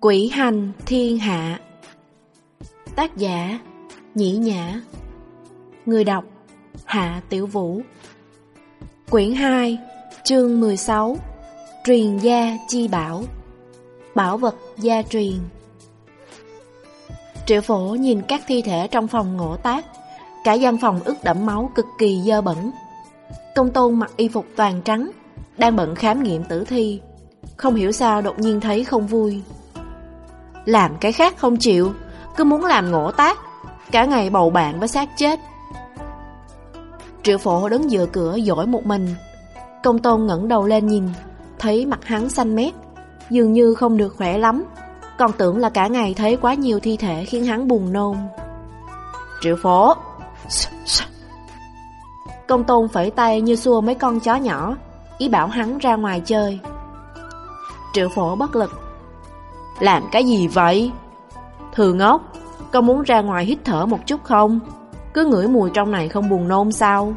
Quỷ hành thiên hạ. Tác giả, Nhĩ Nhã. Người đọc, Hạ Tiểu Vũ. Quyển 2 Chương 16 Truyền gia chi bảo. Bảo vật gia truyền. Triệu phổ nhìn các thi thể trong phòng ngộ tác. Cả gian phòng ướt đẫm máu cực kỳ dơ bẩn. Công tôn mặc y phục toàn trắng, Đang bận khám nghiệm tử thi. Không hiểu sao đột nhiên thấy không vui. Làm cái khác không chịu, Cứ muốn làm ngộ tác, Cả ngày bầu bạn với xác chết. Triệu phổ đứng dựa cửa dỗi một mình. Công tôn ngẩng đầu lên nhìn, Thấy mặt hắn xanh mét, Dường như không được khỏe lắm, Còn tưởng là cả ngày thấy quá nhiều thi thể Khiến hắn buồn nôn. Triệu phổ! Công tôn phẩy tay như xua mấy con chó nhỏ, Ý bảo hắn ra ngoài chơi. Triệu phổ bất lực làm cái gì vậy? Thừa ngốc Con muốn ra ngoài hít thở một chút không? Cứ ngửi mùi trong này không buồn nôn sao?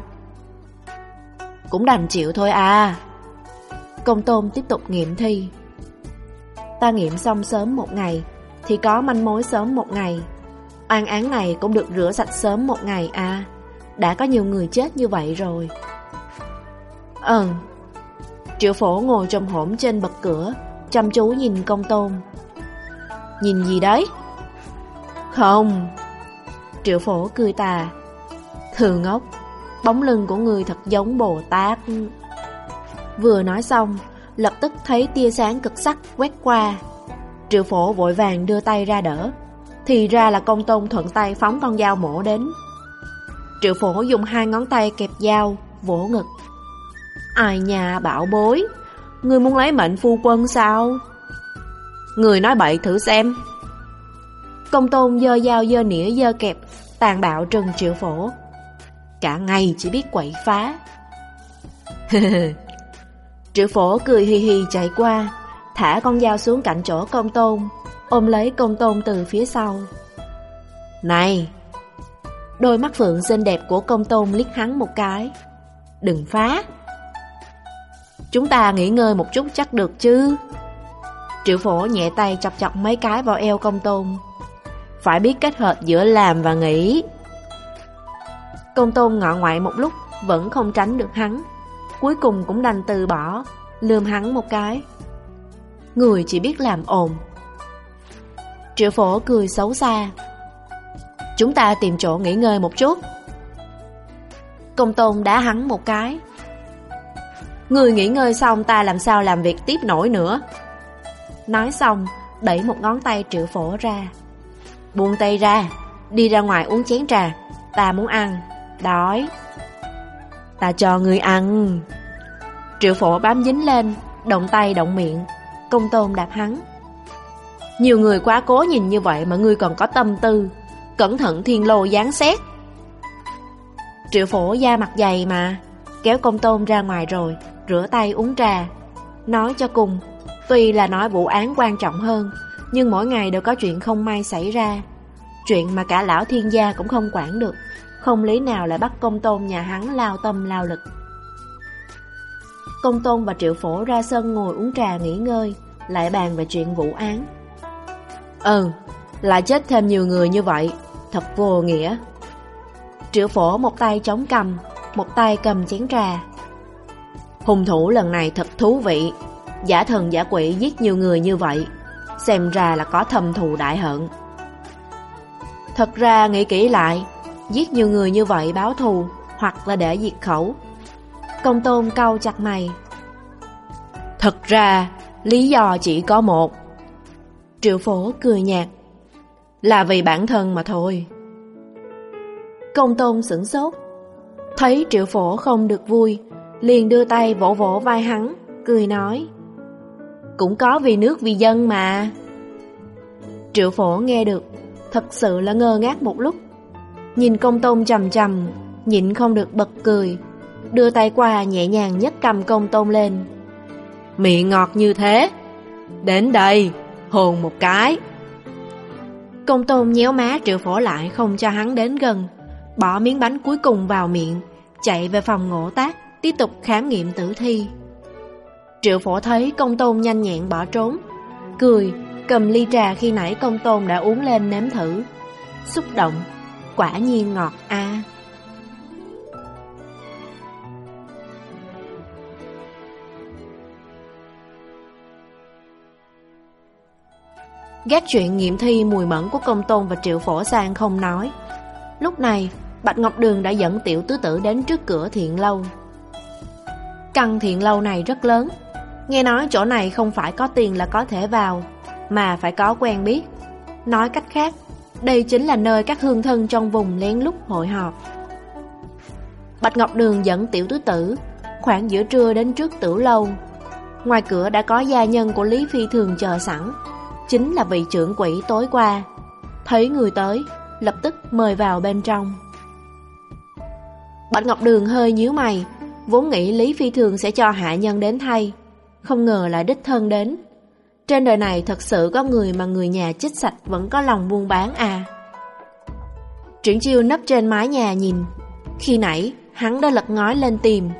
Cũng đành chịu thôi à Công tôm tiếp tục nghiệm thi Ta nghiệm xong sớm một ngày, Thì có manh mối sớm một ngày Oan án này cũng được rửa sạch sớm một ngày à Đã có nhiều người chết như vậy rồi Ừ Triệu phổ ngồi trầm hổm trên bậc cửa, Chăm chú nhìn công tôm. Nhìn gì đấy? Không. Triệu phổ cười tà. Thường ngốc, Bóng lưng của người thật giống Bồ Tát. Vừa nói xong, Lập tức thấy tia sáng cực sắc quét qua. Triệu phổ vội vàng đưa tay ra đỡ. Thì ra là công tôn thuận tay phóng con dao mổ đến. Triệu phổ dùng hai ngón tay kẹp dao, Vỗ ngực. Ai nhà bảo bối, Người muốn lấy mệnh phu quân sao? Người nói bậy thử xem. Công tôn dơ dao dơ nĩa dơ kẹp, Tàn bạo trừng triệu phổ. Cả ngày chỉ biết quậy phá. Triệu phổ cười hì hì chạy qua, Thả con dao xuống cạnh chỗ công tôn, Ôm lấy công tôn từ phía sau. Này, Đôi mắt phượng xinh đẹp của công tôn liếc hắn một cái. Đừng phá. Chúng ta nghỉ ngơi một chút chắc được chứ? Triệu phổ nhẹ tay chọc chọc mấy cái vào eo công tôn. Phải biết kết hợp giữa làm và nghĩ. Công tôn ngọ ngoại một lúc, Vẫn không tránh được hắn. Cuối cùng cũng đành từ bỏ, Lườm hắn một cái. Người chỉ biết làm ồn. Triệu phổ cười xấu xa. Chúng ta tìm chỗ nghỉ ngơi một chút. Công tôn đá hắn một cái. Người nghỉ ngơi xong ta làm sao làm việc tiếp nổi nữa? Nói xong, Đẩy một ngón tay triệu phổ ra. Buông tay ra, Đi ra ngoài uống chén trà. Ta muốn ăn. Đói. Ta cho người ăn. Triệu phổ bám dính lên, Động tay động miệng. Công tôn đạp hắn. Nhiều người quá cố nhìn như vậy Mà ngươi còn có tâm tư. Cẩn thận thiên lô gián xét. Triệu phổ da mặt dày mà. Kéo công tôn ra ngoài rồi, Rửa tay uống trà. Nói cho cùng Tuy là nói vụ án quan trọng hơn, Nhưng mỗi ngày đều có chuyện không may xảy ra. Chuyện mà cả lão thiên gia cũng không quản được, Không lý nào lại bắt công tôn nhà hắn lao tâm lao lực. Công tôn và triệu phổ ra sân ngồi uống trà nghỉ ngơi, Lại bàn về chuyện vụ án. Ừ Lại chết thêm nhiều người như vậy, Thật vô nghĩa. Triệu phổ một tay chống cầm, Một tay cầm chén trà. Hùng thủ lần này thật thú vị. Giả thần giả quỷ giết nhiều người như vậy, Xem ra là có thâm thù đại hận. Thật ra nghĩ kỹ lại, Giết nhiều người như vậy báo thù Hoặc là để diệt khẩu, Công tôn câu chặt mày. Thật ra, Lý do chỉ có một. Triệu phổ cười nhạt, Là vì bản thân mà thôi. Công tôn sửng sốt, Thấy triệu phổ không được vui, Liền đưa tay vỗ vỗ vai hắn, Cười nói cũng có vì nước vì dân mà. Triệu phổ nghe được Thật sự là ngơ ngác một lúc. Nhìn công tôn trầm trầm Nhịn không được bật cười Đưa tay qua nhẹ nhàng nhấc cầm công tôn lên. Miệng ngọt như thế Đến đây Hồn một cái. Công tôn nhéo má triệu phổ lại Không cho hắn đến gần Bỏ miếng bánh cuối cùng vào miệng Chạy về phòng ngộ tác Tiếp tục khám nghiệm tử thi Triệu phổ thấy công tôn nhanh nhẹn bỏ trốn, Cười, Cầm ly trà khi nãy công tôn đã uống lên nếm thử. Xúc động, Quả nhiên ngọt a. Gác chuyện nghiệm thi mùi mẫn của công tôn và triệu phổ sang không nói. Lúc này, Bạch Ngọc Đường đã dẫn tiểu tứ tử đến trước cửa thiện lâu. Căn thiện lâu này rất lớn Nghe nói chỗ này không phải có tiền là có thể vào, Mà phải có quen biết. Nói cách khác, Đây chính là nơi các hương thân trong vùng lén lút hội họp. Bạch Ngọc Đường dẫn tiểu tứ tử, Khoảng giữa trưa đến trước tử lâu. Ngoài cửa đã có gia nhân của Lý Phi Thường chờ sẵn, Chính là vị trưởng quỷ tối qua. Thấy người tới, Lập tức mời vào bên trong. Bạch Ngọc Đường hơi nhíu mày, Vốn nghĩ Lý Phi Thường sẽ cho hạ nhân đến thay. Không ngờ lại đích thân đến. Trên đời này thật sự có người mà người nhà chích sạch Vẫn có lòng buôn bán à. Triển chiêu nấp trên mái nhà nhìn. Khi nãy, hắn đã lật ngói lên tìm.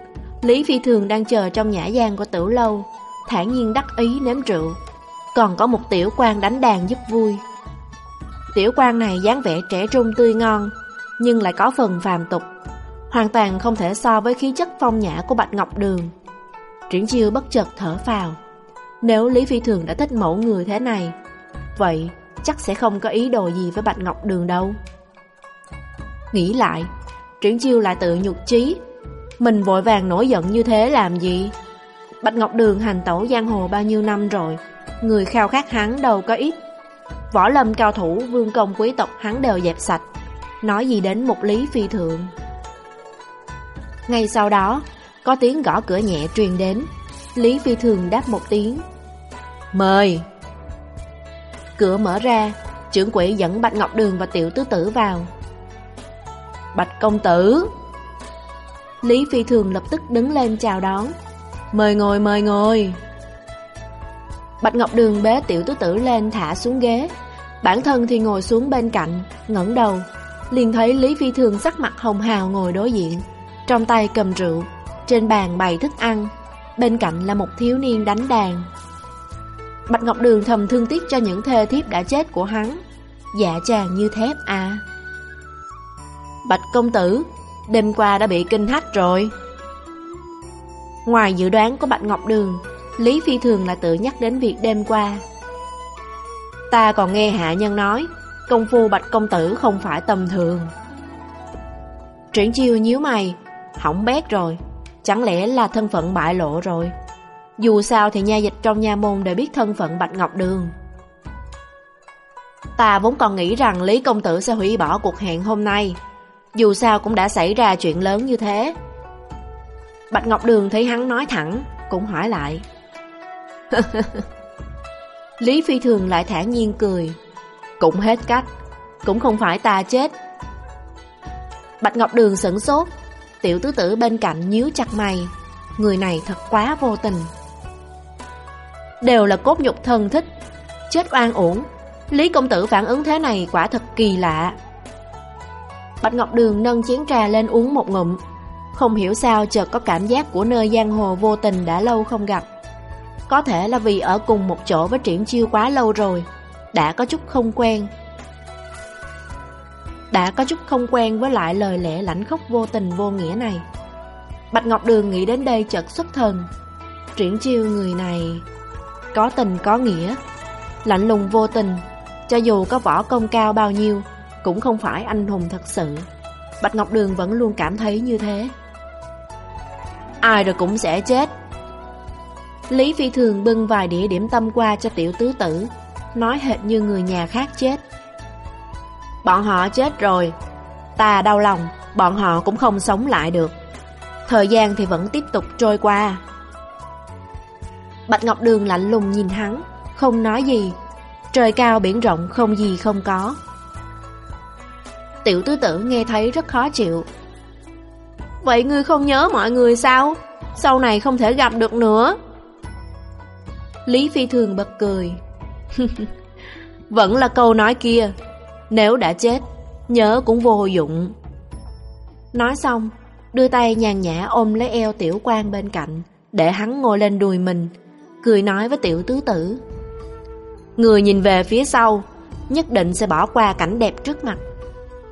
Lý Phi Thường đang chờ trong nhã gian của tử lâu. Thản nhiên đắc ý nếm rượu. Còn có một tiểu quan đánh đàn giúp vui. Tiểu quan này dáng vẻ trẻ trung tươi ngon, Nhưng lại có phần phàm tục. Hoàn toàn không thể so với khí chất phong nhã của Bạch Ngọc Đường. Triển chiêu bất chợt thở vào. Nếu Lý Phi Thường đã thích mẫu người thế này Vậy chắc sẽ không có ý đồ gì với Bạch Ngọc Đường đâu. Nghĩ lại Triển chiêu lại tự nhục trí Mình vội vàng nổi giận như thế làm gì? Bạch Ngọc Đường hành tẩu giang hồ bao nhiêu năm rồi Người khao khát hắn đâu có ít. Võ lâm cao thủ vương công quý tộc hắn đều dẹp sạch. Nói gì đến một lý phi thượng ngay sau đó, có tiếng gõ cửa nhẹ truyền đến. Lý Phi Thường đáp một tiếng. Mời! Cửa mở ra, trưởng quỹ dẫn Bạch Ngọc Đường và Tiểu Tứ Tử vào. Bạch Công Tử! Lý Phi Thường lập tức đứng lên chào đón. Mời ngồi, mời ngồi! Bạch Ngọc Đường bế Tiểu Tứ Tử lên thả xuống ghế. Bản thân thì ngồi xuống bên cạnh, ngẩng đầu. Liền thấy Lý Phi Thường sắc mặt hồng hào ngồi đối diện. Trong tay cầm rượu trên bàn bày thức ăn. Bên cạnh là một thiếu niên đánh đàn. Bạch Ngọc Đường thầm thương tiếc cho những thê thiếp đã chết của hắn. Dạ chàng như thép à. Bạch công tử, Đêm qua đã bị kinh hách rồi. Ngoài dự đoán của Bạch Ngọc Đường, Lý Phi Thường là tự nhắc đến việc đêm qua. Ta còn nghe hạ nhân nói, Công phu Bạch Công Tử không phải tầm thường. Triển chiêu nhíu mày, Hỏng bét rồi. Chẳng lẽ là thân phận bại lộ rồi? Dù sao thì nha dịch trong nha môn đều biết thân phận Bạch Ngọc Đường. Ta vốn còn nghĩ rằng Lý Công Tử sẽ hủy bỏ cuộc hẹn hôm nay. Dù sao cũng đã xảy ra chuyện lớn như thế. Bạch Ngọc Đường thấy hắn nói thẳng, Cũng hỏi lại. Lý Phi Thường lại thản nhiên cười. Cũng hết cách, Cũng không phải ta chết. Bạch Ngọc Đường sửng sốt. Tiểu tứ tử bên cạnh nhíu chặt mày. Người này thật quá vô tình. Đều là cốt nhục thân thích. Chết oan uổng. Lý công tử phản ứng thế này quả thật kỳ lạ. Bạch Ngọc Đường nâng chén trà lên uống một ngụm. Không hiểu sao chợt có cảm giác của nơi giang hồ vô tình đã lâu không gặp. Có thể là vì ở cùng một chỗ với triển chiêu quá lâu rồi, Đã có chút không quen đã có chút không quen với lại lời lẽ lãnh khốc vô tình vô nghĩa này. Bạch Ngọc Đường nghĩ đến đây chợt xuất thần. Triển chiêu người này có tình có nghĩa, lạnh lùng vô tình, cho dù có võ công cao bao nhiêu, cũng không phải anh hùng thật sự. Bạch Ngọc Đường vẫn luôn cảm thấy như thế. Ai rồi cũng sẽ chết. Lý Phi Thường bưng vài đĩa điểm tâm qua cho tiểu tứ tử, nói hệt như người nhà khác chết. Bọn họ chết rồi. Ta đau lòng, Bọn họ cũng không sống lại được. Thời gian thì vẫn tiếp tục trôi qua. Bạch Ngọc Đường lạnh lùng nhìn hắn, Không nói gì. Trời cao biển rộng, không gì không có. Tiểu tứ tử nghe thấy rất khó chịu. Vậy ngươi không nhớ mọi người sao? Sau này không thể gặp được nữa. Lý Phi Thường bật cười. Vẫn là câu nói kia nếu đã chết, nhớ cũng vô dụng. Nói xong, đưa tay nhàn nhã ôm lấy eo tiểu quan bên cạnh, để hắn ngồi lên đùi mình, cười nói với tiểu tứ tử. Người nhìn về phía sau Nhất định sẽ bỏ qua cảnh đẹp trước mặt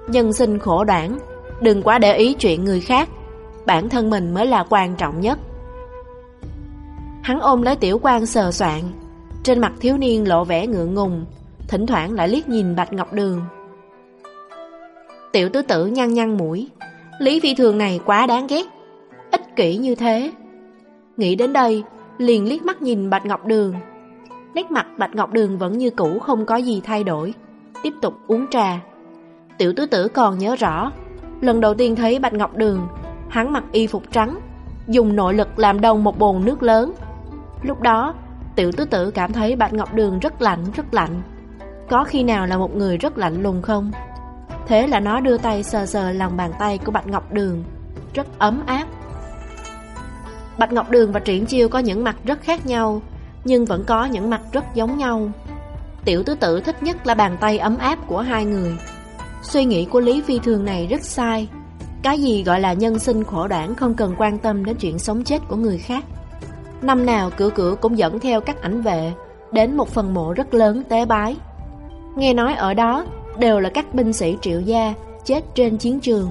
Nhân sinh khổ đoạn Đừng quá để ý chuyện người khác Bản thân mình mới là quan trọng nhất Hắn ôm lấy tiểu quan sờ soạn Trên mặt thiếu niên lộ vẻ ngượng ngùng Thỉnh thoảng lại liếc nhìn Bạch Ngọc Đường. Tiểu tứ tử nhăn nhăn mũi, Lý phi thường này quá đáng ghét, Ích kỷ như thế. Nghĩ đến đây, Liền liếc mắt nhìn Bạch Ngọc Đường. Nét mặt Bạch Ngọc Đường vẫn như cũ Không có gì thay đổi, Tiếp tục uống trà. Tiểu tứ tử còn nhớ rõ, Lần đầu tiên thấy Bạch Ngọc Đường, Hắn mặc y phục trắng, Dùng nội lực làm đông một bồn nước lớn. Lúc đó, Tiểu tứ tử cảm thấy Bạch Ngọc Đường rất lạnh rất lạnh. Có khi nào là một người rất lạnh lùng không? Thế là nó đưa tay sờ sờ lòng bàn tay của Bạch Ngọc Đường. Rất ấm áp. Bạch Ngọc Đường và Triển Chiêu có những mặt rất khác nhau, Nhưng vẫn có những mặt rất giống nhau. Tiểu tứ tử thích nhất là bàn tay ấm áp của hai người. Suy nghĩ của Lý Phi Thường này rất sai. Cái gì gọi là nhân sinh khổ đảng Không cần quan tâm đến chuyện sống chết của người khác. Năm nào cửa cửa cũng dẫn theo các ảnh vệ, Đến một phần mộ rất lớn tế bái. Nghe nói ở đó Đều là các binh sĩ triệu gia Chết trên chiến trường.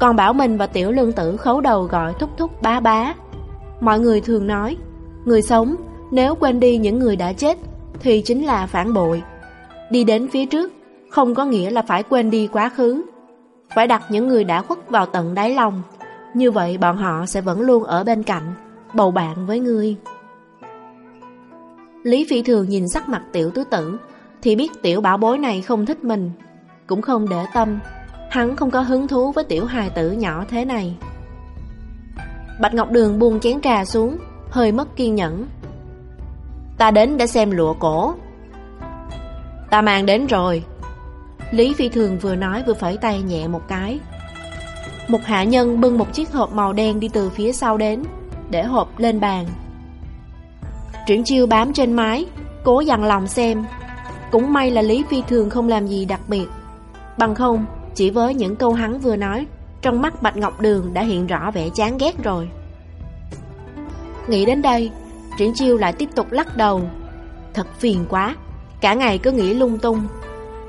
Còn Bảo Minh và Tiểu Lương Tử khấu đầu gọi thúc thúc bá bá. Mọi người thường nói, Người sống, nếu quên đi những người đã chết, Thì chính là phản bội. Đi đến phía trước, Không có nghĩa là phải quên đi quá khứ. Phải đặt những người đã khuất vào tận đáy lòng. Như vậy bọn họ sẽ vẫn luôn ở bên cạnh, Bầu bạn với ngươi. Lý Phi Thường nhìn sắc mặt tiểu tứ tử thì biết tiểu bảo bối này không thích mình, Cũng không để tâm. Hắn không có hứng thú với tiểu hài tử nhỏ thế này. Bạch Ngọc Đường buông chén trà xuống, Hơi mất kiên nhẫn. Ta đến để xem lụa cổ. Ta mang đến rồi. Lý Phi Thường vừa nói vừa phẩy tay nhẹ một cái. Một hạ nhân bưng một chiếc hộp màu đen đi từ phía sau đến, Để hộp lên bàn. Triển chiêu bám trên mái, Cố dằn lòng xem. Cũng may là Lý Phi Thường không làm gì đặc biệt. Bằng không, Chỉ với những câu hắn vừa nói, trong mắt Bạch Ngọc Đường đã hiện rõ vẻ chán ghét rồi. Nghĩ đến đây, Triển chiêu lại tiếp tục lắc đầu. Thật phiền quá, Cả ngày cứ nghĩ lung tung.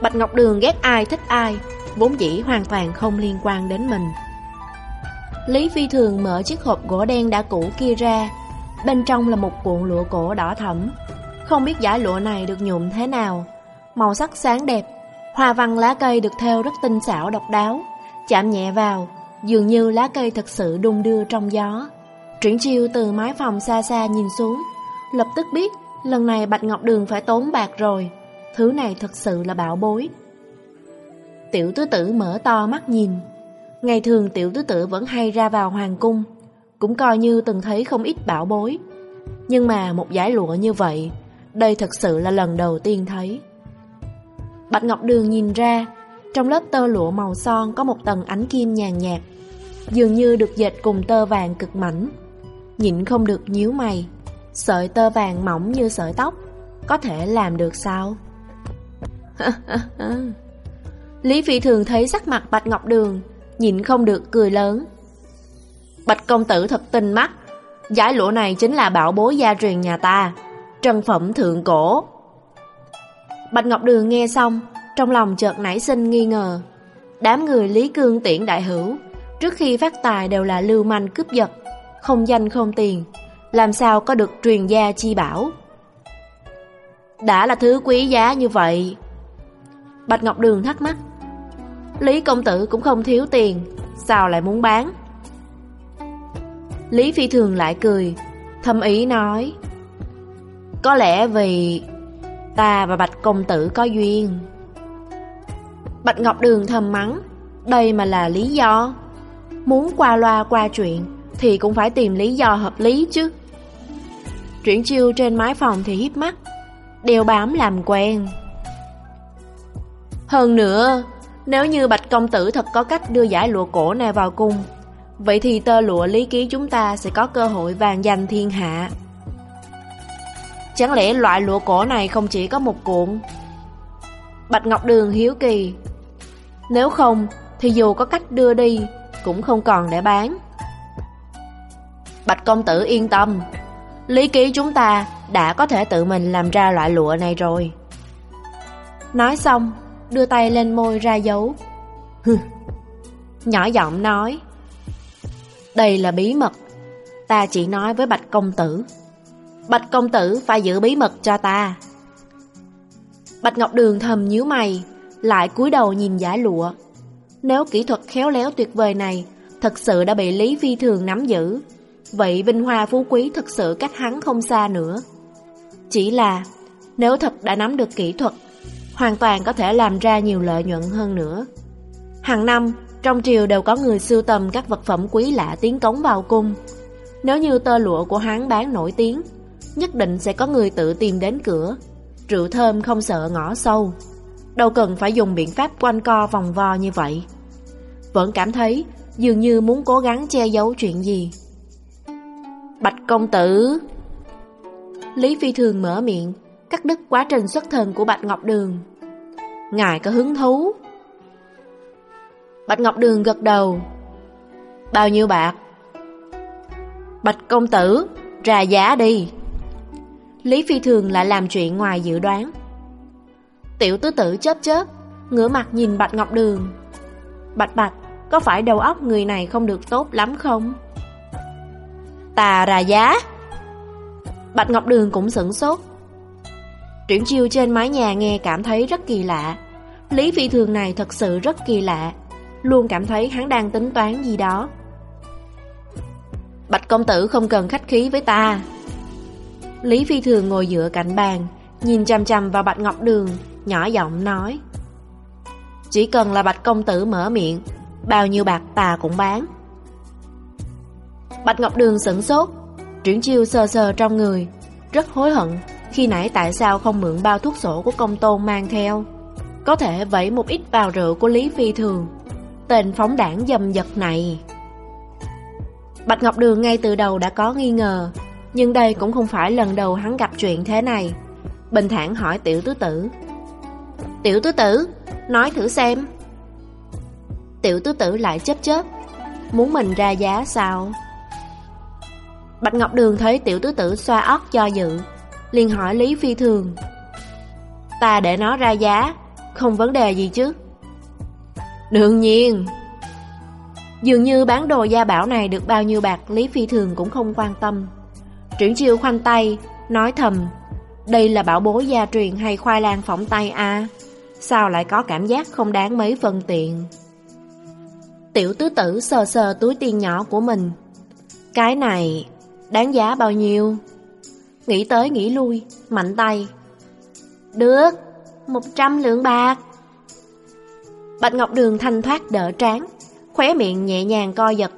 Bạch Ngọc Đường ghét ai thích ai, Vốn dĩ hoàn toàn không liên quan đến mình. Lý Phi Thường mở chiếc hộp gỗ đen đã cũ kia ra, Bên trong là một cuộn lụa cổ đỏ thẫm. Không biết giải lụa này được nhuộm thế nào. Màu sắc sáng đẹp, Hoa văn lá cây được theo rất tinh xảo độc đáo. Chạm nhẹ vào, Dường như lá cây thật sự đung đưa trong gió. Triển chiêu từ mái phòng xa xa nhìn xuống, Lập tức biết Lần này Bạch Ngọc Đường phải tốn bạc rồi. Thứ này thật sự là bảo bối. Tiểu tứ tử mở to mắt nhìn. Ngày thường tiểu tứ tử vẫn hay ra vào hoàng cung, Cũng coi như từng thấy không ít bảo bối. Nhưng mà một giải lụa như vậy đây thật sự là lần đầu tiên thấy Bạch Ngọc Đường nhìn ra trong lớp tơ lụa màu son có một tầng ánh kim nhàn nhạt, dường như được dệt cùng tơ vàng cực mảnh. Nhịn không được nhíu mày, sợi tơ vàng mỏng như sợi tóc, có thể làm được sao? Lý Phi thường thấy sắc mặt Bạch Ngọc Đường, nhịn không được cười lớn. Bạch công tử thật tinh mắt, giải lụa này chính là bảo bối gia truyền nhà ta, trần phẩm thượng cổ. Bạch Ngọc Đường nghe xong, trong lòng chợt nảy sinh nghi ngờ. Đám người Lý Cương tiễn đại hữu Trước khi phát tài đều là lưu manh cướp giật Không danh không tiền Làm sao có được truyền gia chi bảo? Đã là thứ quý giá như vậy. Bạch Ngọc Đường thắc mắc. Lý công tử cũng không thiếu tiền Sao lại muốn bán? Lý Phi Thường lại cười Thâm ý nói. Có lẽ vì Ta và Bạch công tử có duyên. Bạch Ngọc Đường thầm mắng, Đây mà là lý do. Muốn qua loa qua chuyện Thì cũng phải tìm lý do hợp lý chứ. Chuyển chiêu trên mái phòng thì hiếp mắt Đeo bám làm quen. Hơn nữa, Nếu như Bạch Công Tử thật có cách đưa giải lụa cổ này vào cung, Vậy thì tơ lụa lý ký chúng ta sẽ có cơ hội vàng danh thiên hạ. Chẳng lẽ loại lụa cổ này không chỉ có một cuộn Bạch Ngọc Đường hiếu kỳ nếu không thì dù có cách đưa đi Cũng không còn để bán Bạch công tử yên tâm Lý ký chúng ta đã có thể tự mình làm ra loại lụa này rồi Nói xong, đưa tay lên môi ra dấu. Hừ. Nhỏ giọng nói. Đây là bí mật. Ta chỉ nói với Bạch Công Tử. Bạch Công Tử phải giữ bí mật cho ta. Bạch Ngọc Đường thầm nhíu mày, lại cúi đầu nhìn giả lụa. Nếu kỹ thuật khéo léo tuyệt vời này thật sự đã bị Lý Phi Thường nắm giữ, vậy vinh hoa phú quý thật sự cách hắn không xa nữa. Chỉ là, nếu thật đã nắm được kỹ thuật, hoàn toàn có thể làm ra nhiều lợi nhuận hơn nữa. Hàng năm, trong triều đều có người sưu tầm các vật phẩm quý lạ tiến cống vào cung. Nếu như tơ lụa của hắn bán nổi tiếng, nhất định sẽ có người tự tìm đến cửa. Rượu thơm không sợ ngõ sâu. Đâu cần phải dùng biện pháp quanh co vòng vo như vậy. Vẫn cảm thấy dường như muốn cố gắng che giấu chuyện gì. Bạch công tử Lý Phi Thường mở miệng, cắt đứt quá trình xuất thần của Bạch Ngọc Đường. Ngài có hứng thú? Bạch Ngọc Đường gật đầu. Bao nhiêu bạc? Bạch công tử, ra giá đi. Lý Phi Thường lại làm chuyện ngoài dự đoán. Tiểu tứ tử chớp chớp, ngửa mặt nhìn Bạch Ngọc Đường. Bạch Bạch, có phải đầu óc người này không được tốt lắm không? Tà ra giá. Bạch Ngọc Đường cũng sửng sốt. Triển chiêu trên mái nhà nghe cảm thấy rất kỳ lạ. Lý Phi Thường này thật sự rất kỳ lạ. Luôn cảm thấy hắn đang tính toán gì đó. Bạch công tử không cần khách khí với ta. Lý Phi Thường ngồi dựa cạnh bàn, nhìn chăm chăm vào Bạch Ngọc Đường, nhỏ giọng nói. Chỉ cần là Bạch công tử mở miệng, bao nhiêu bạc ta cũng bán. Bạch Ngọc Đường sửng sốt, Triển chiêu sờ sờ trong người, rất hối hận khi nãy tại sao không mượn bao thuốc sổ của công tôn mang theo. Có thể vẫy một ít vào rượu của Lý Phi Thường. Tên phóng đảng dầm dật này. Bạch Ngọc Đường ngay từ đầu đã có nghi ngờ, nhưng đây cũng không phải lần đầu hắn gặp chuyện thế này. Bình thản hỏi tiểu tứ tử. Tiểu tứ tử, nói thử xem. Tiểu tứ tử lại chớp chớp, muốn mình ra giá sao? Bạch Ngọc Đường thấy tiểu tứ tử xoa óc cho dự, liền hỏi Lý Phi Thường. Ta để nó ra giá, không vấn đề gì chứ? Đương nhiên. Dường như bán đồ gia bảo này được bao nhiêu bạc Lý Phi Thường cũng không quan tâm. Triển chiêu khoanh tay, nói thầm, đây là bảo bối gia truyền hay khoai lang phỏng tay a Sao lại có cảm giác không đáng mấy phần tiện? Tiểu tứ tử sờ sờ túi tiền nhỏ của mình. Cái này Đáng giá bao nhiêu? Nghĩ tới nghĩ lui, mạnh tay. Được, một trăm lượng bạc. Bạch Ngọc Đường thanh thoát đỡ trán, khóe miệng nhẹ nhàng co giật.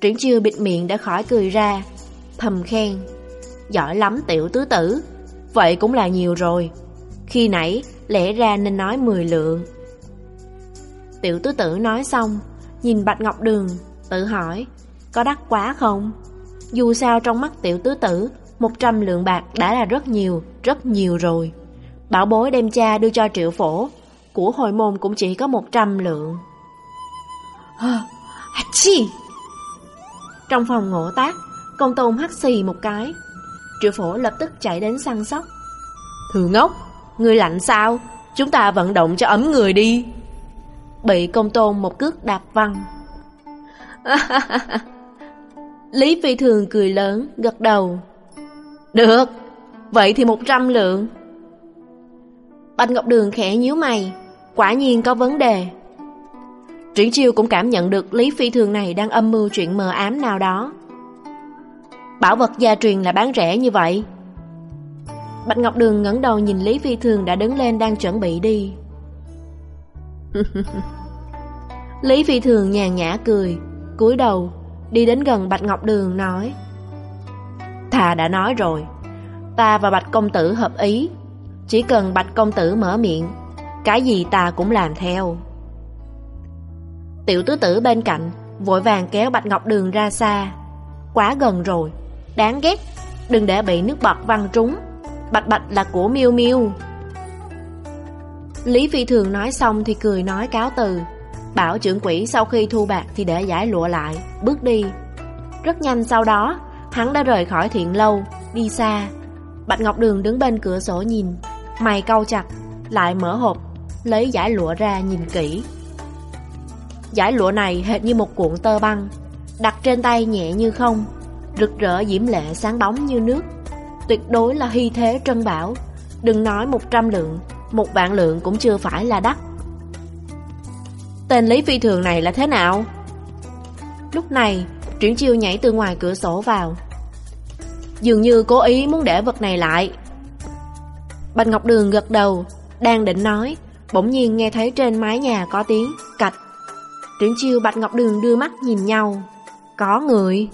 Triển chiêu bịt miệng đã khỏi cười ra, thầm khen. Giỏi lắm tiểu tứ tử, vậy cũng là nhiều rồi. Khi nãy, lẽ ra nên nói 10 lượng. Tiểu tứ tử nói xong, nhìn Bạch Ngọc Đường, tự hỏi, có đắt quá không? Dù sao trong mắt tiểu tứ tử, 100 lượng bạc đã là rất nhiều, rất nhiều rồi. Bảo bối đem cha đưa cho triệu phổ, của hồi môn cũng chỉ có 100 lượng. Hơ, chi! Trong phòng ngộ tác, công tôn hắt xì một cái. Triệu phổ lập tức chạy đến săn sóc. Thừa ngốc, người lạnh sao? Chúng ta vận động cho ấm người đi. Bị công tôn một cước đạp văng. Lý Phi Thường cười lớn, gật đầu. Được, vậy thì một trăm lượng. Bạch Ngọc Đường khẽ nhíu mày, quả nhiên có vấn đề. Triển Chiêu cũng cảm nhận được Lý Phi Thường này đang âm mưu chuyện mờ ám nào đó. Bảo vật gia truyền là bán rẻ như vậy. Bạch Ngọc Đường ngẩng đầu nhìn Lý Phi Thường đã đứng lên đang chuẩn bị đi. Lý Phi Thường nhàn nhã cười, cúi đầu, Đi đến gần Bạch Ngọc Đường nói Thà đã nói rồi Ta và Bạch Công Tử hợp ý Chỉ cần Bạch Công Tử mở miệng Cái gì ta cũng làm theo Tiểu tứ tử bên cạnh Vội vàng kéo Bạch Ngọc Đường ra xa Quá gần rồi Đáng ghét. Đừng để bị nước bọt văng trúng. Bạch bạch là của miêu miêu Lý Phi Thường nói xong thì cười nói cáo từ. Bảo trưởng quỹ sau khi thu bạc thì để giải lụa lại, bước đi. Rất nhanh sau đó, hắn đã rời khỏi thiện lâu, đi xa. Bạch Ngọc Đường đứng bên cửa sổ nhìn, mày câu chặt, Lại mở hộp Lấy giải lụa ra nhìn kỹ. Giải lụa này hệt như một cuộn tơ băng Đặt trên tay nhẹ như không. Rực rỡ diễm lệ sáng bóng như nước. Tuyệt đối là hy thế trân bảo. Đừng nói một trăm lượng, Một vạn lượng cũng chưa phải là đắt. Tên Lý Phi Thường này là thế nào? Lúc này, Triển chiêu nhảy từ ngoài cửa sổ vào. Dường như cố ý muốn để vật này lại. Bạch Ngọc Đường gật đầu, Đang định nói, Bỗng nhiên nghe thấy trên mái nhà có tiếng Cạch. Triển chiêu, Bạch Ngọc Đường đưa mắt nhìn nhau. Có người.